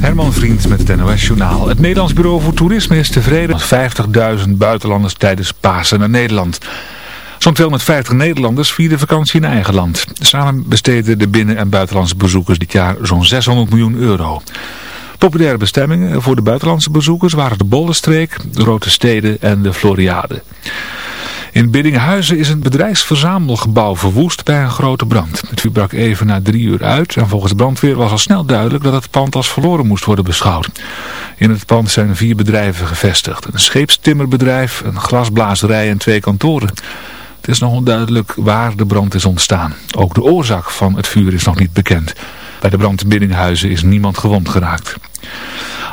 Herman Vriend met het NOS Journaal. Het Nederlands Bureau voor Toerisme is tevreden met 50.000 buitenlanders tijdens Pasen naar Nederland. Zo'n 250 Nederlanders vierden vakantie in eigen land. Samen besteden de binnen- en buitenlandse bezoekers dit jaar zo'n 600 miljoen euro. Populaire bestemmingen voor de buitenlandse bezoekers waren de Bollenstreek, de Rode Steden en de Floriade. In Biddinghuizen is een bedrijfsverzamelgebouw verwoest bij een grote brand. Het vuur brak even na drie uur uit en volgens de brandweer was al snel duidelijk dat het pand als verloren moest worden beschouwd. In het pand zijn vier bedrijven gevestigd. Een scheepstimmerbedrijf, een glasblazerij en twee kantoren. Het is nog onduidelijk waar de brand is ontstaan. Ook de oorzaak van het vuur is nog niet bekend. Bij de brand in Biddinghuizen is niemand gewond geraakt.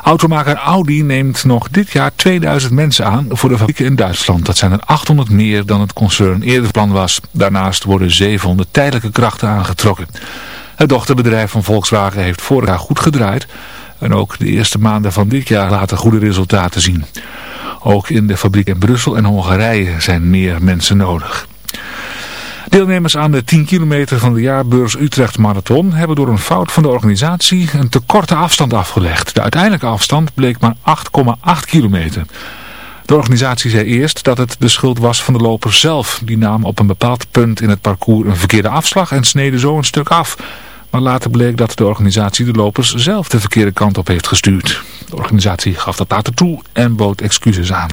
Automaker Audi neemt nog dit jaar 2000 mensen aan voor de fabrieken in Duitsland. Dat zijn er 800 meer dan het concern eerder plan was. Daarnaast worden 700 tijdelijke krachten aangetrokken. Het dochterbedrijf van Volkswagen heeft vorig jaar goed gedraaid. En ook de eerste maanden van dit jaar laten goede resultaten zien. Ook in de fabriek in Brussel en Hongarije zijn meer mensen nodig. Deelnemers aan de 10 kilometer van de jaarbeurs Utrecht Marathon hebben door een fout van de organisatie een te korte afstand afgelegd. De uiteindelijke afstand bleek maar 8,8 kilometer. De organisatie zei eerst dat het de schuld was van de lopers zelf. Die namen op een bepaald punt in het parcours een verkeerde afslag en sneden zo een stuk af. Maar later bleek dat de organisatie de lopers zelf de verkeerde kant op heeft gestuurd. De organisatie gaf dat later toe en bood excuses aan.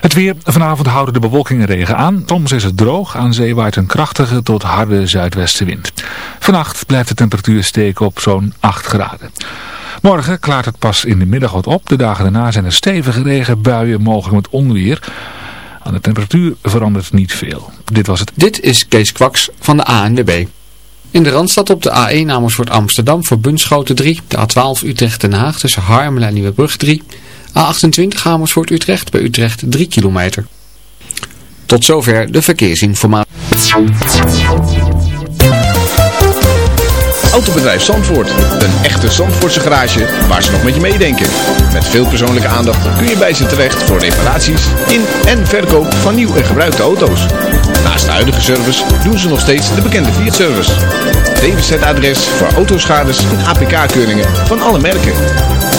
Het weer. Vanavond houden de bewolking regen aan. Soms is het droog. Aan zee waait een krachtige tot harde zuidwestenwind. Vannacht blijft de temperatuur steken op zo'n 8 graden. Morgen klaart het pas in de middag wat op. De dagen daarna zijn er stevige regenbuien, mogelijk met onweer. Aan de temperatuur verandert niet veel. Dit was het. Dit is Kees Kwaks van de ANWB. In de Randstad op de A1 Amersfoort Amsterdam voor Bunschoten 3. De A12 Utrecht Den Haag tussen Harmelen en Nieuwebrug 3. A28 Amersfoort Utrecht bij Utrecht 3 kilometer. Tot zover de verkeersinformatie. Autobedrijf Zandvoort. Een echte Zandvoortse garage waar ze nog met je meedenken. Met veel persoonlijke aandacht kun je bij ze terecht voor reparaties in en verkoop van nieuw en gebruikte auto's. Naast de huidige service doen ze nog steeds de bekende Fiat-service. DWZ-adres voor autoschades en APK-keuringen van alle merken.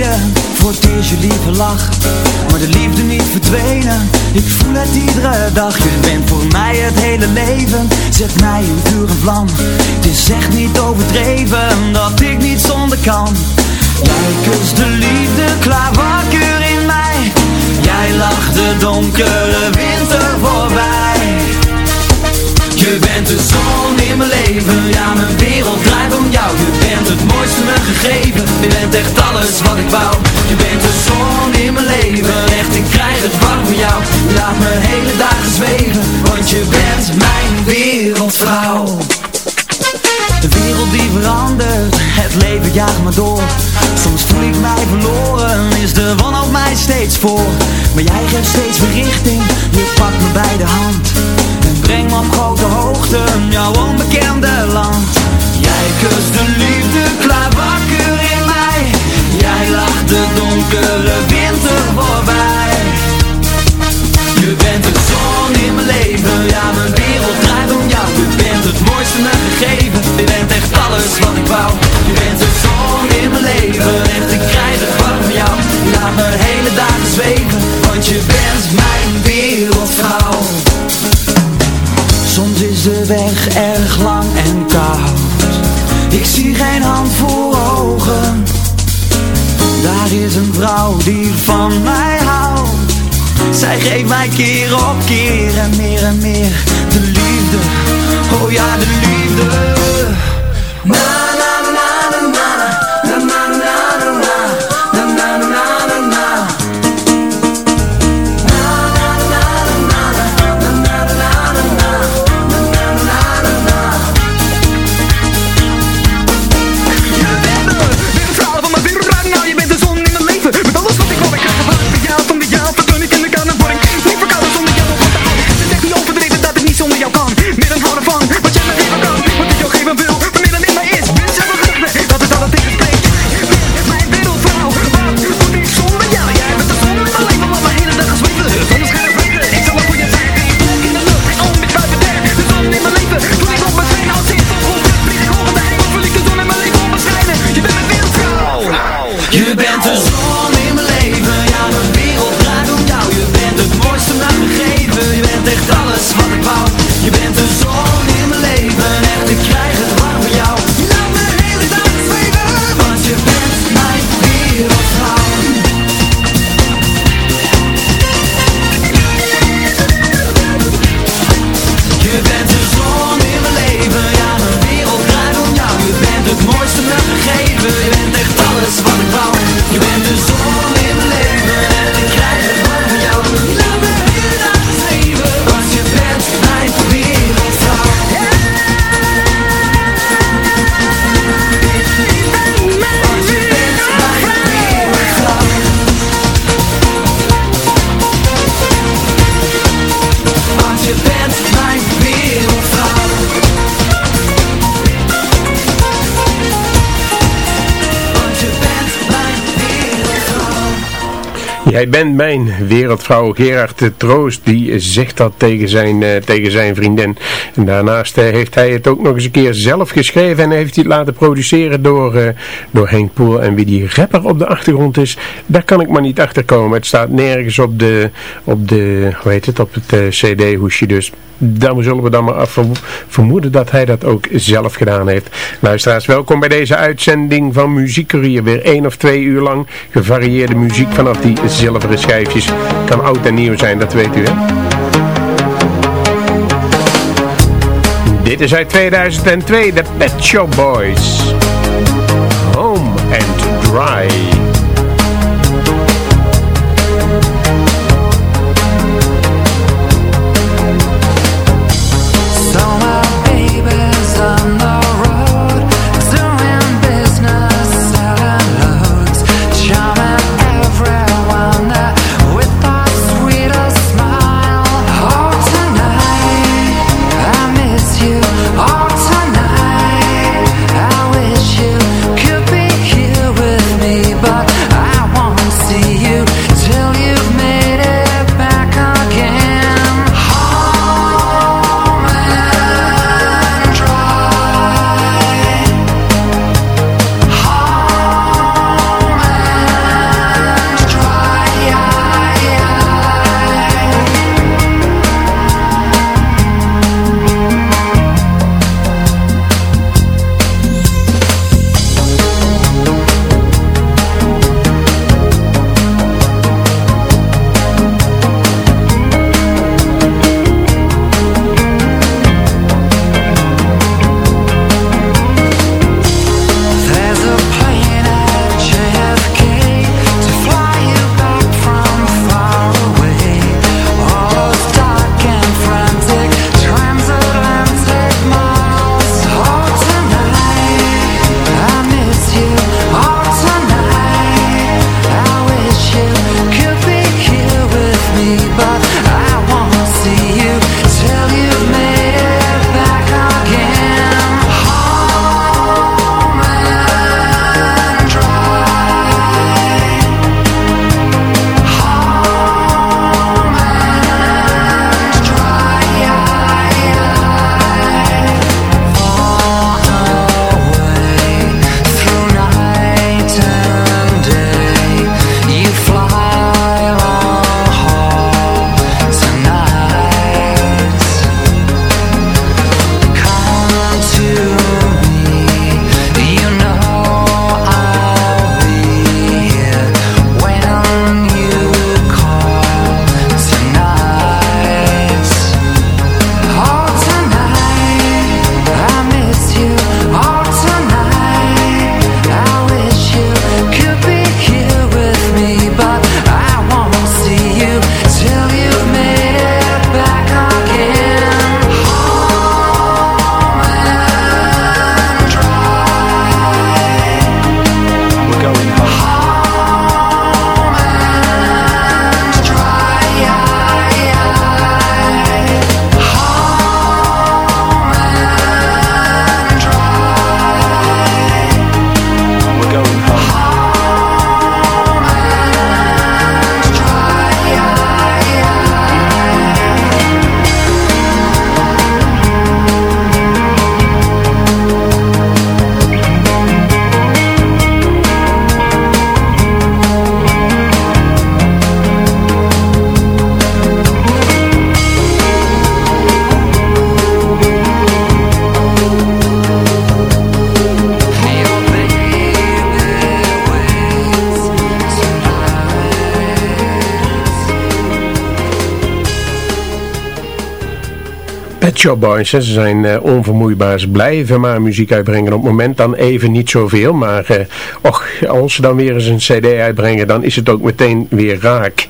Geleden, voor het eerst je lieve lach. Maar de liefde niet verdwenen, ik voel het iedere dag. Je bent voor mij het hele leven, zet mij in en vlam. Het is echt niet overdreven, dat ik niet zonder kan. Jij kust de liefde klaar wakker in mij. Jij lacht de donkere winter voorbij je bent de zon in mijn leven, ja mijn wereld draait om jou. Je bent het mooiste me gegeven, je bent echt alles wat ik wou. Je bent de zon in mijn leven, echt ik krijg het warm van jou. Laat me hele dagen zweven, want je bent mijn wereldvrouw De wereld die verandert, het leven jaagt me door. Soms voel ik mij verloren, is de wanhoop mij steeds voor. Maar jij geeft steeds weer richting, je pakt me bij de hand. En breng me op grote hoogte, jouw onbekende land. Jij kust de liefde klaar wakker in mij. Jij lacht de donkere winter voorbij. Je bent de zon in mijn leven, ja mijn je bent het mooiste me gegeven. Je bent echt alles wat ik wou. Je bent de zon in mijn leven. Echt ik krijg het warm van jou. Laat me hele dagen zweven Want je bent mijn wereldvrouw. Soms is de weg erg lang en koud. Ik zie geen hand voor ogen. Daar is een vrouw die van mij houdt. Zij geeft mij keer op keer en meer en meer de liefde. Oh ja, de liefde. jij bent mijn wereldvrouw Gerard Troost, die zegt dat tegen zijn, eh, tegen zijn vriendin. Daarnaast eh, heeft hij het ook nog eens een keer zelf geschreven en heeft hij het laten produceren door, eh, door Henk Poel. En wie die rapper op de achtergrond is, daar kan ik maar niet achter komen. Het staat nergens op de, op de hoe heet het, op het eh, cd-hoesje dus daar zullen we dan maar vermoeden dat hij dat ook zelf gedaan heeft. Luisteraars, welkom bij deze uitzending van Muziekcourier. Weer één of twee uur lang gevarieerde muziek vanaf die zilveren schijfjes. Kan oud en nieuw zijn, dat weet u hè. Dit is uit 2002, de Pet Shop Boys. Home and Dry. Pet Boys, ze zijn uh, onvermoeibaar. Ze blijven maar muziek uitbrengen. Op het moment dan even niet zoveel. Maar uh, och, als ze dan weer eens een cd uitbrengen, dan is het ook meteen weer raak.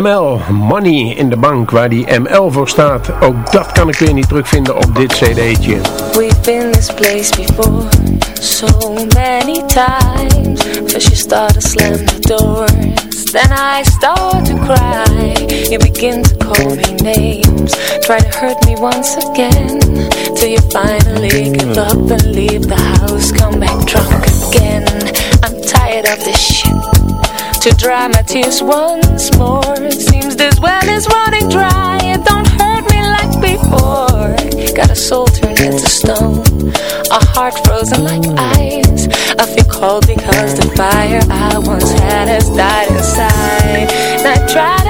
ML, Money in de Bank, waar die ML voor staat. Ook dat kan ik weer niet terugvinden op dit cd'tje. We've been this place before So many times First you start to slam the Then I start to cry. You begin to call me names. Try to hurt me once again. Till you finally give up and leave the house. Come back drunk again. I'm tired of this shit. To dry my tears once more. It seems this well is running dry. It don't hurt me like before Got a soul turned into stone. A heart frozen like ice. I feel cold because the fire I once had has died inside. And I try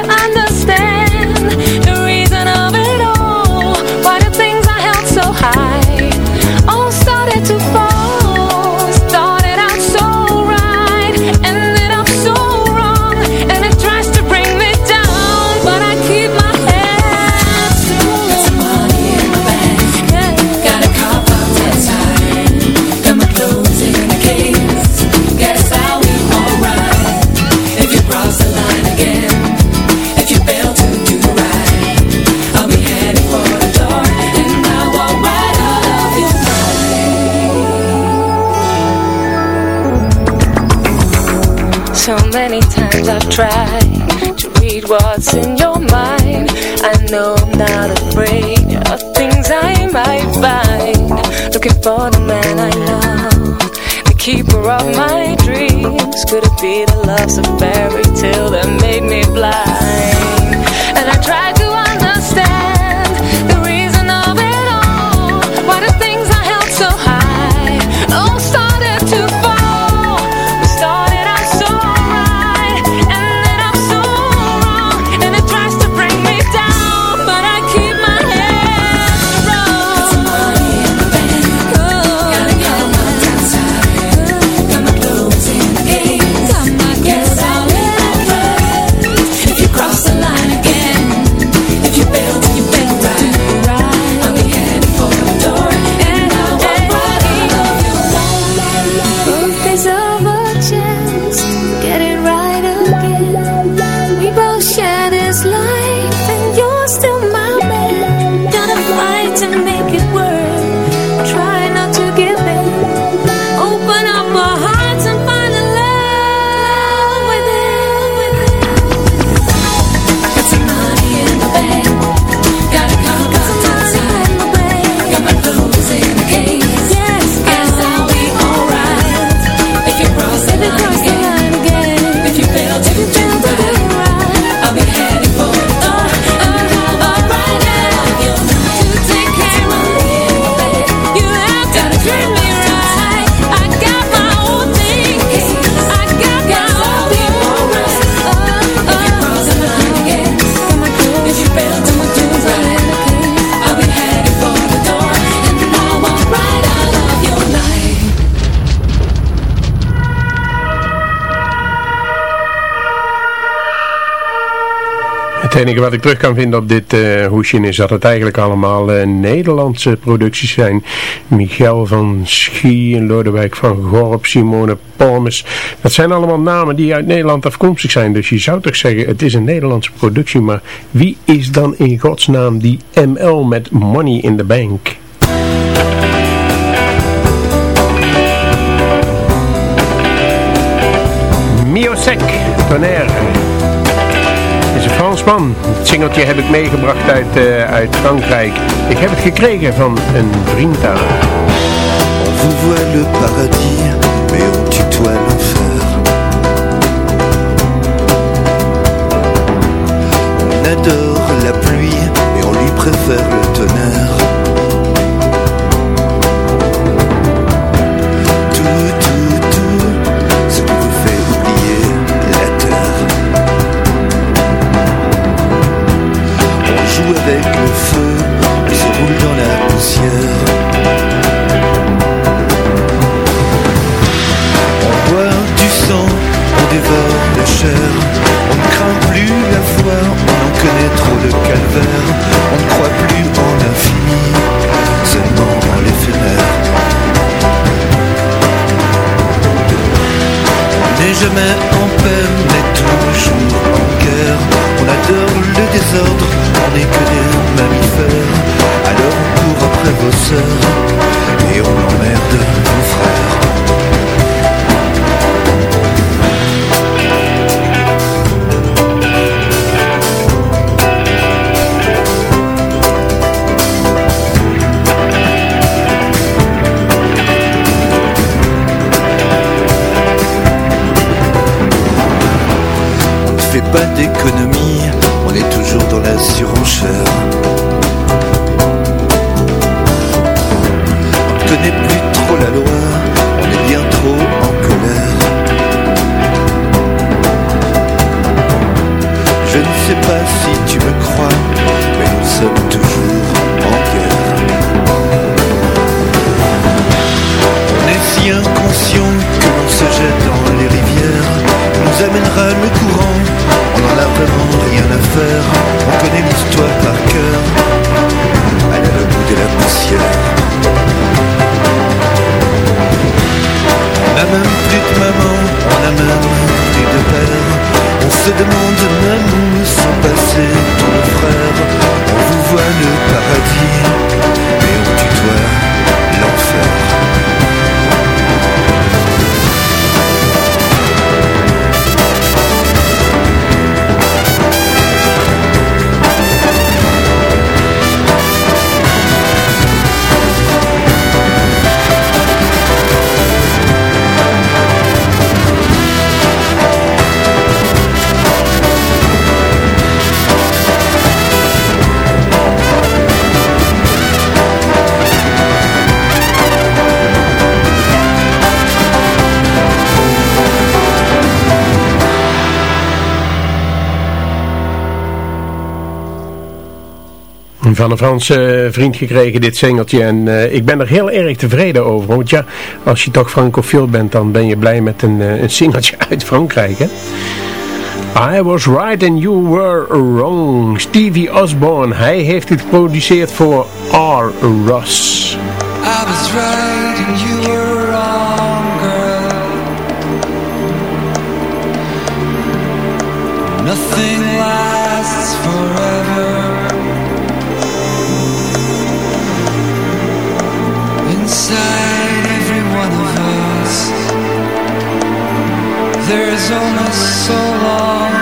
I've tried To read what's in your mind. I know I'm not afraid Of things I might find. Looking for the man I love The keeper of my dreams. Could it be the love's a fairy tale That made me blind. And I tried enige wat ik terug kan vinden op dit uh, hoesje is dat het eigenlijk allemaal uh, Nederlandse producties zijn. Michel van Schie Lodewijk van Gorp, Simone Palmes. Dat zijn allemaal namen die uit Nederland afkomstig zijn. Dus je zou toch zeggen het is een Nederlandse productie. Maar wie is dan in godsnaam die ML met Money in the Bank? Miosek, Tonnerre Fransman. Het singeltje heb ik meegebracht uit, uh, uit Frankrijk. Ik heb het gekregen van een vriend daar. On vous voit le paradis, mais on tutoie l'enfer. On adore la pluie, mais on lui préfère le tonnerre. all could van een Franse eh, vriend gekregen, dit singeltje. En eh, ik ben er heel erg tevreden over. Want ja, als je toch francofiel bent, dan ben je blij met een, eh, een singeltje uit Frankrijk, hè? I was right and you were wrong. Stevie Osborne, hij heeft het geproduceerd voor R. Ross. I was right and you were wrong, girl. Nothing lasts forever. inside every one of us. There is only so long.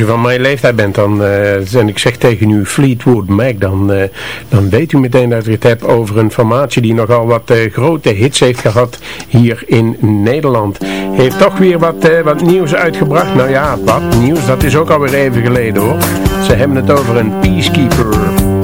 U van mijn leeftijd bent dan, uh, en ik zeg tegen u Fleetwood Mac, dan, uh, dan weet u meteen dat ik het heb over een formatie die nogal wat uh, grote hits heeft gehad hier in Nederland. Heeft toch weer wat, wat nieuws uitgebracht. Nou ja, wat nieuws, dat is ook alweer even geleden hoor. Ze hebben het over een peacekeeper.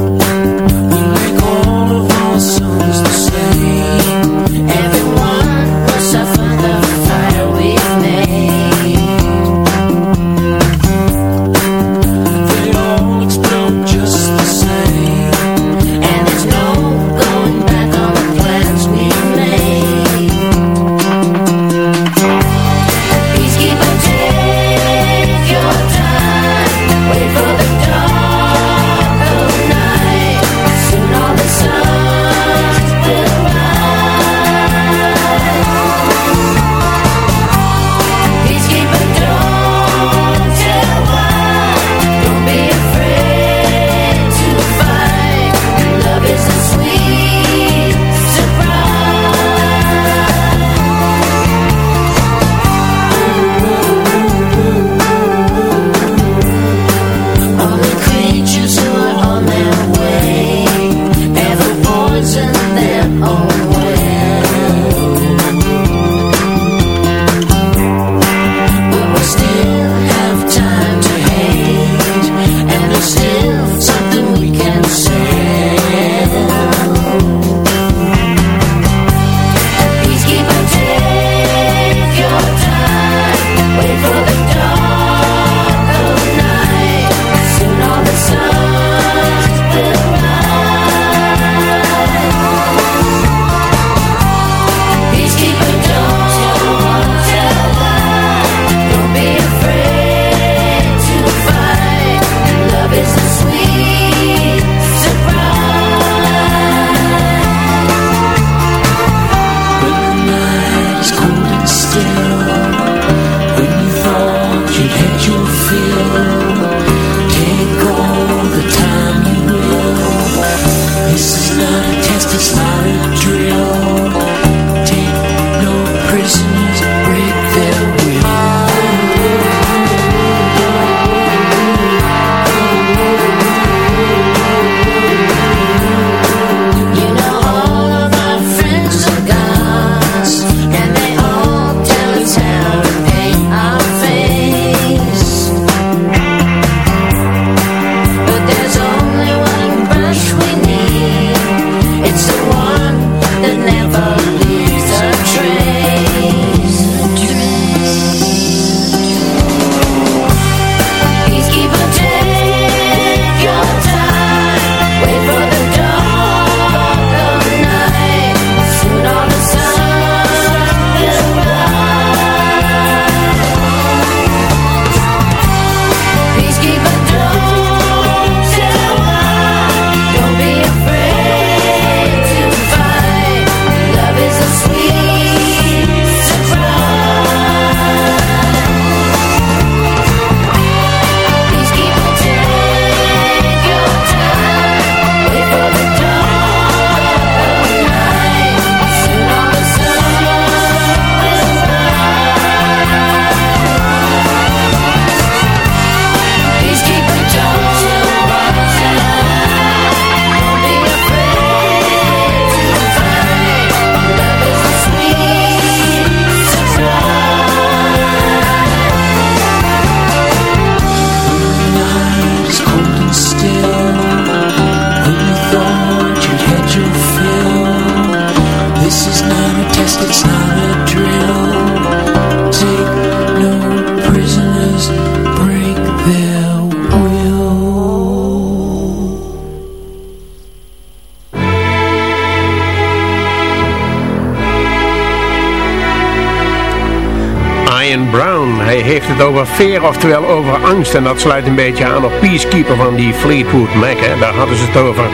Oftewel over angst. En dat sluit een beetje aan op Peacekeeper van die Fleetwood Mac. Daar hadden ze het over.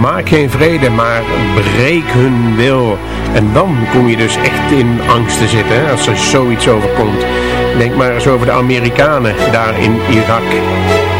Maak geen vrede, maar breek hun wil. En dan kom je dus echt in angst te zitten als er zoiets overkomt. Denk maar eens over de Amerikanen daar in Irak.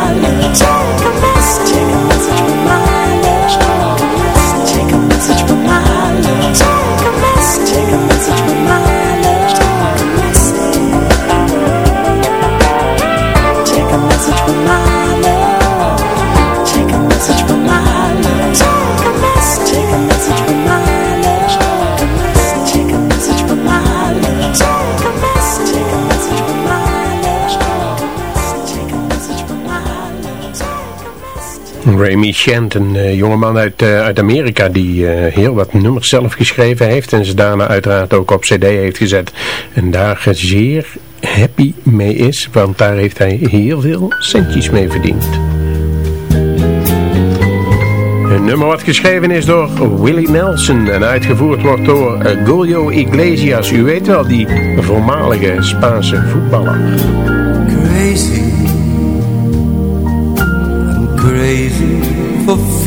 Take a Remy Shant, een uh, jongeman uit, uh, uit Amerika die uh, heel wat nummers zelf geschreven heeft en ze daarna uiteraard ook op cd heeft gezet. En daar zeer happy mee is, want daar heeft hij heel veel centjes mee verdiend. Een nummer wat geschreven is door Willie Nelson en uitgevoerd wordt door Julio Iglesias. U weet wel, die voormalige Spaanse voetballer. For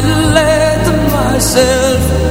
do I let myself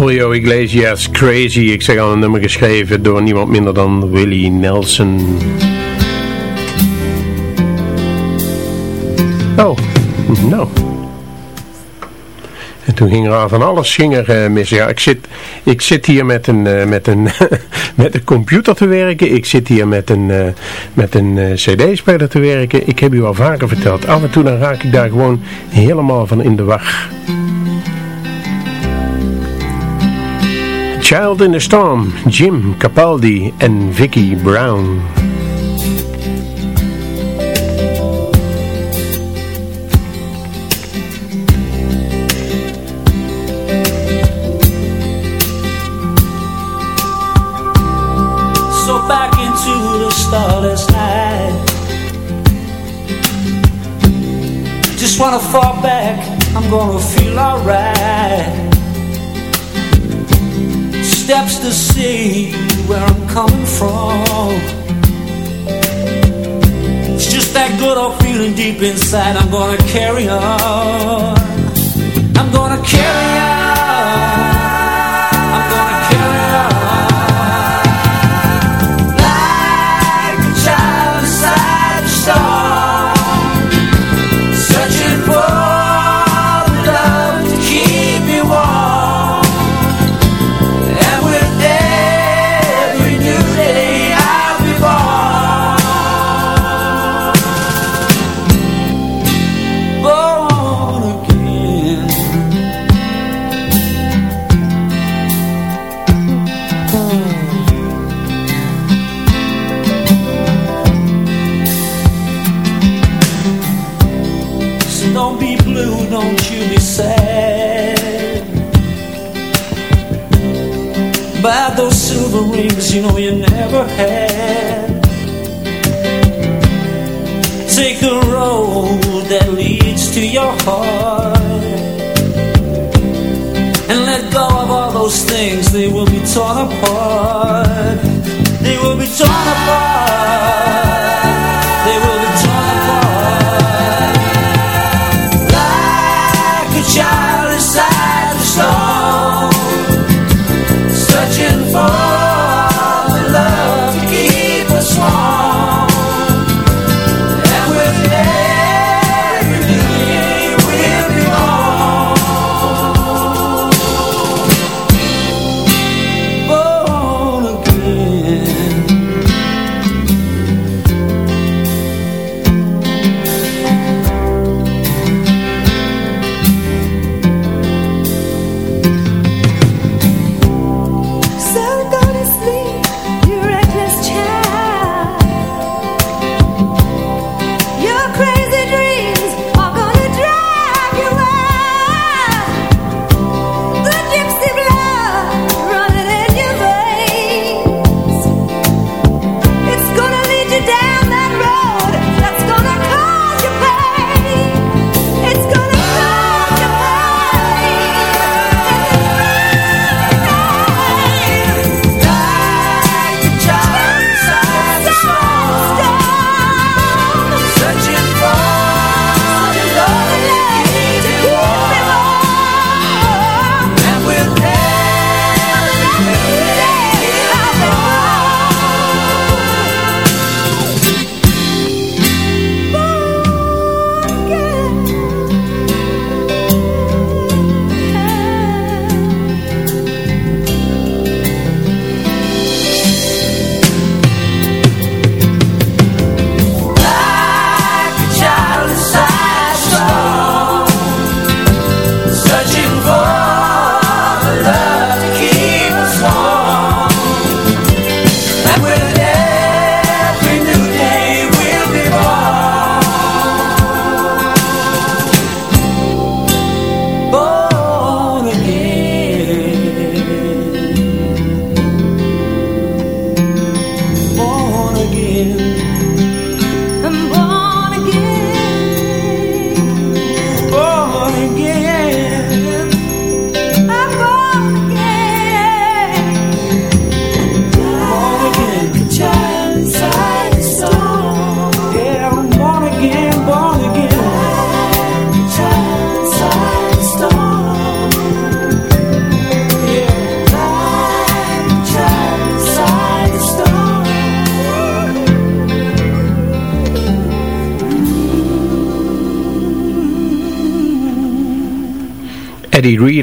Julio Iglesias, Crazy. Ik zeg al een nummer geschreven door niemand minder dan Willie Nelson. Oh, nou. En toen ging er van alles ging er, eh, mis. Ja, ik zit, ik zit hier met een, eh, met, een, met een computer te werken. Ik zit hier met een, eh, met een cd-speler te werken. Ik heb u al vaker verteld. Af en toe dan raak ik daar gewoon helemaal van in de war. Child in the Storm, Jim Capaldi en Vicky Brown. So back into the starless night. Just wanna fall back, I'm gonna feel alright. Steps to see where I'm coming from. It's just that good old feeling deep inside. I'm gonna carry on. I'm gonna carry on. Know you never had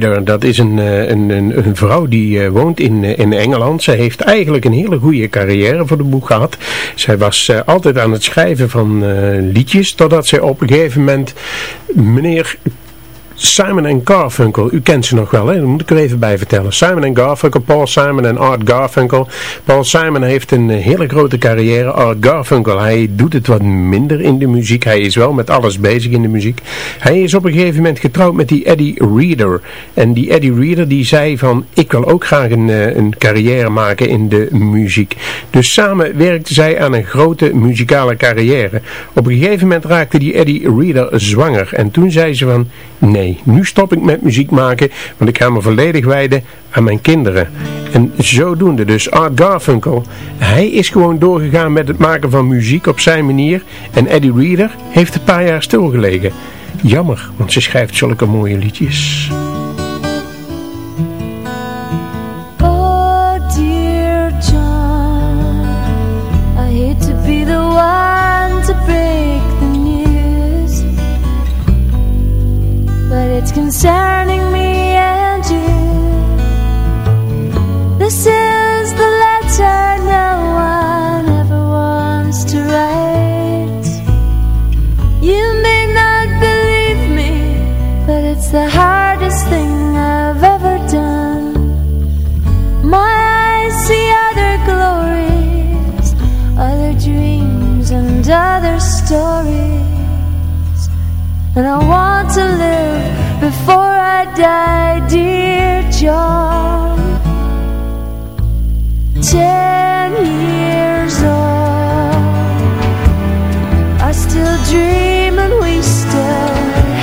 Reader, dat is een, eh, een, een, een vrouw die eh, woont in, eh, in Engeland. Zij heeft eigenlijk een hele goede carrière voor de boeg gehad. Zij was altijd aan het schrijven van liedjes, totdat zij op een gegeven moment meneer Simon Garfunkel, u kent ze nog wel, hè? dat moet ik er even bij vertellen. Simon Garfunkel, Paul Simon en Art Garfunkel. Paul Simon heeft een eh, hele grote carrière. Art Garfunkel, hij doet het wat minder in de muziek. Hij is wel met alles bezig in de muziek. Hij is op een gegeven moment getrouwd met die Eddie Reader. En die Eddie Reader die zei van, ik wil ook graag een, eh, een carrière maken in de muziek. Dus samen werkten zij aan een grote muzikale carrière. Op een gegeven moment raakte die Eddie Reader zwanger. En toen zei ze van, nee, nu stop ik met muziek maken, want ik ga me volledig wijden aan mijn kinderen. En zodoende dus Art Garfunkel, hij is gewoon doorgegaan met het maken van muziek op zijn manier. En Eddie Reader heeft een paar jaar stilgelegen. Jammer, want ze schrijft zulke mooie liedjes. It's concerning me and you. This is the letter no one ever wants to write. You may not believe me, but it's the hardest thing I've ever done. My eyes see other glories, other dreams and other stories. And I want to live before I die, dear John. ten years old. I still dream and we still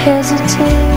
hesitate.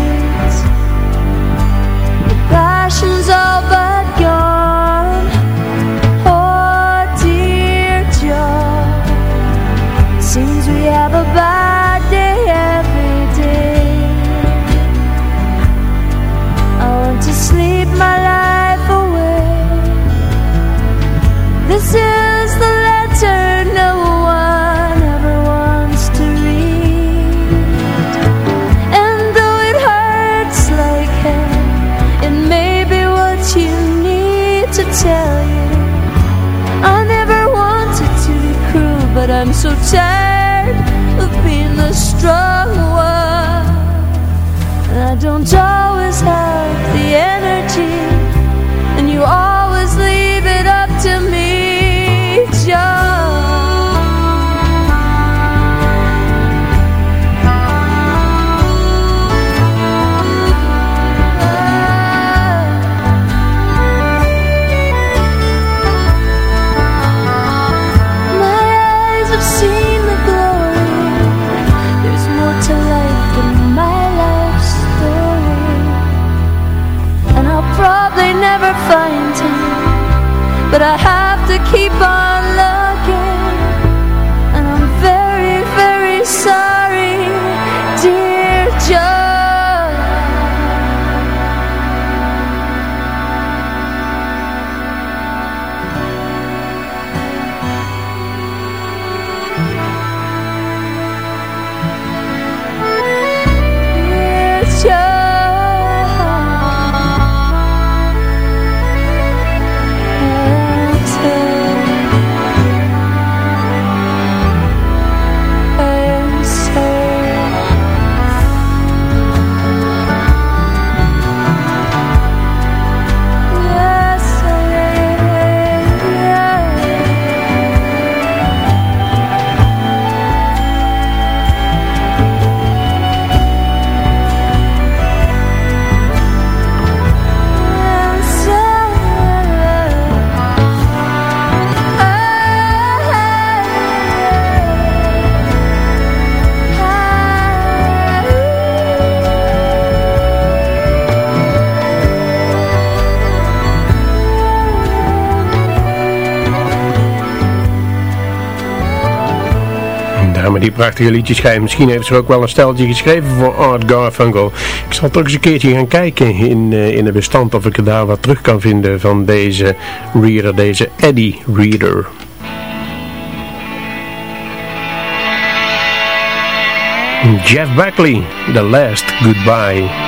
Die prachtige liedjes schrijven. Misschien heeft ze ook wel een steltje geschreven voor Art Garfunkel. Ik zal toch eens een keertje gaan kijken in, eh, in het bestand of ik er daar wat terug kan vinden van deze reader, deze Eddie Reader. Jeff Buckley, The Last Goodbye.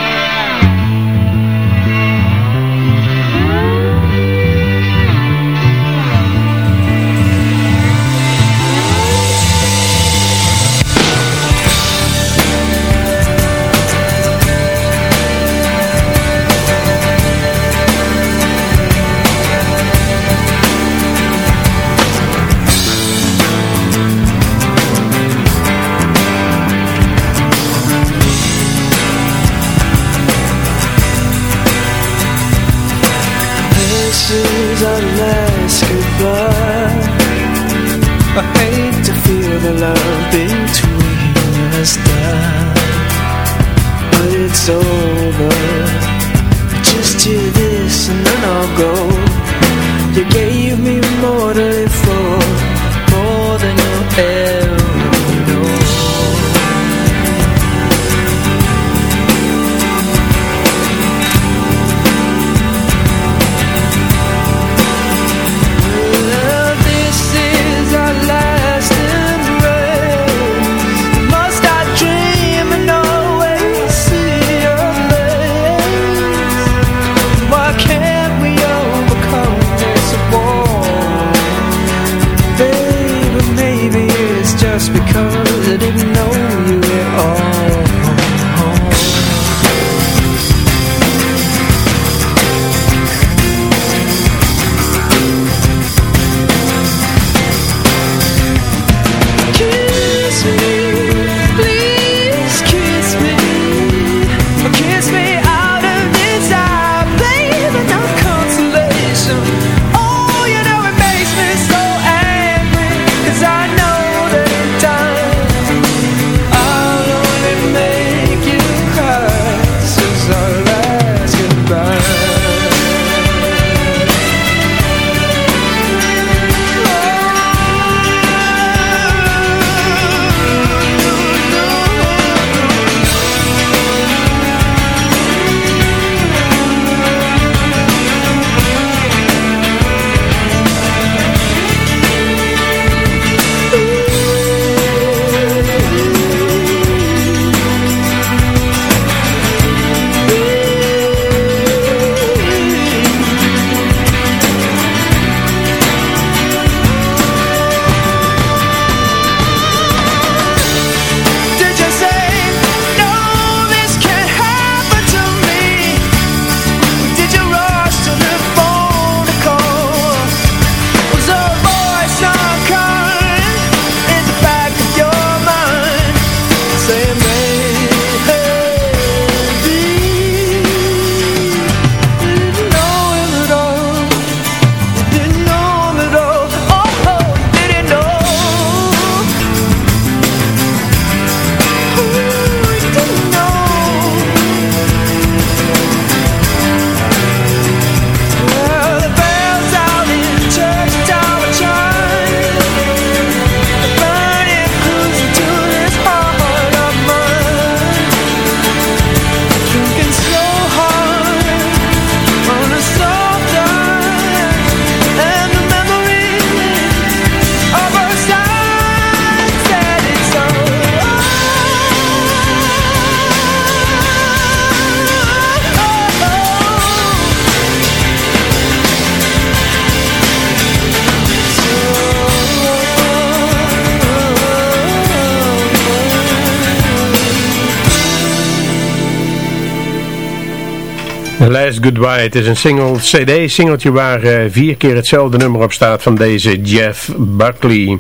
Goodbye. Het is een single cd, singeltje waar eh, vier keer hetzelfde nummer op staat van deze Jeff Buckley.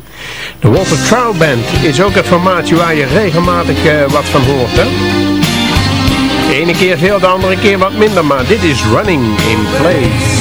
De Walter Trout Band is ook een formaatje waar je regelmatig eh, wat van hoort. Hè? De ene keer veel, de andere keer wat minder, maar dit is Running in Place.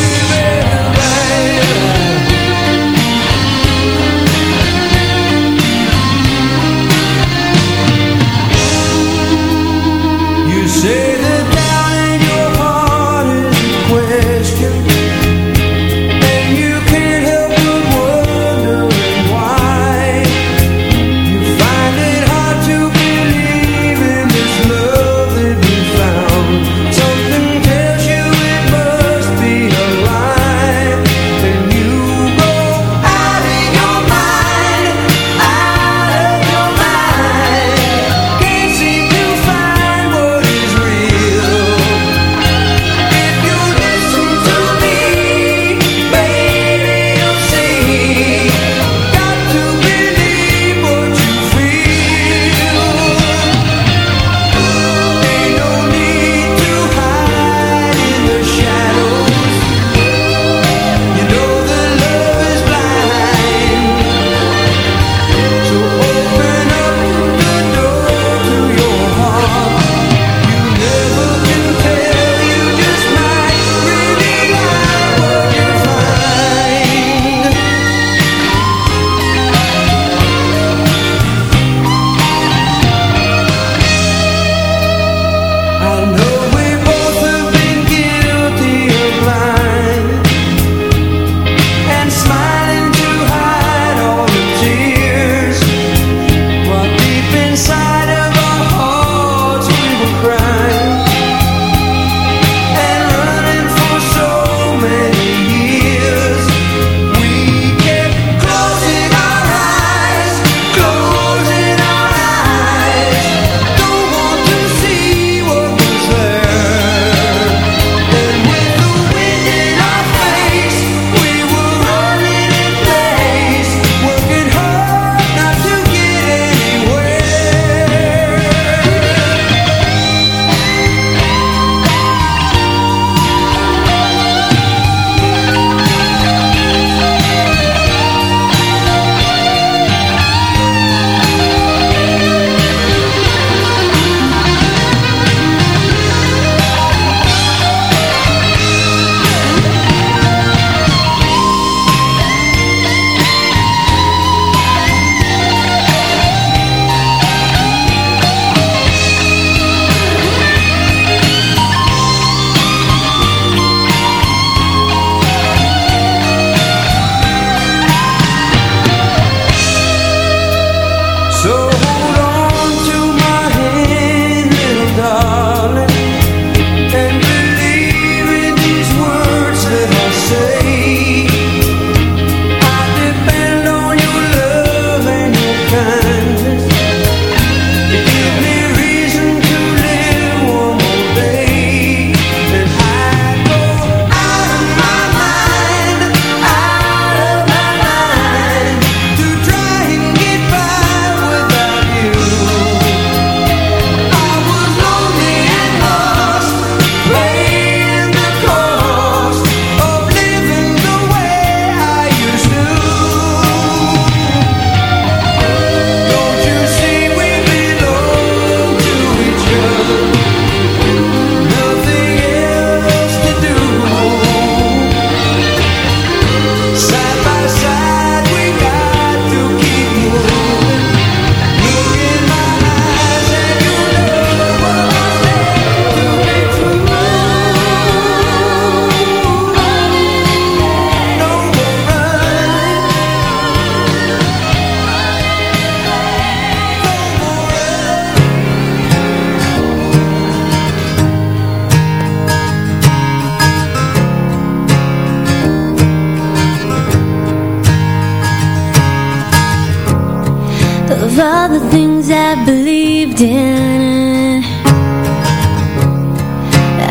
all the things I believed in.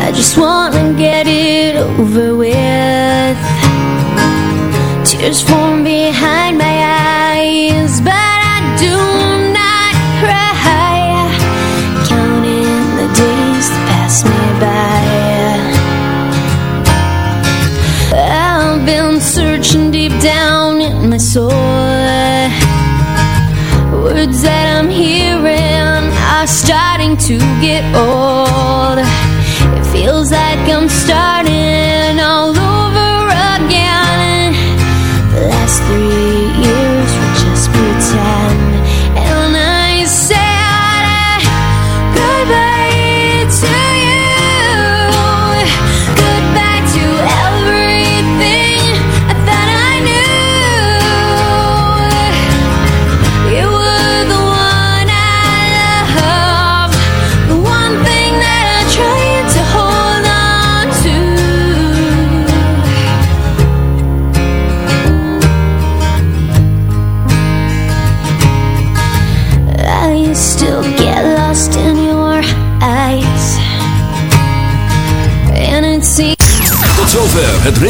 I just wanna get it over with. Tears form behind my to get old. It feels like I'm starting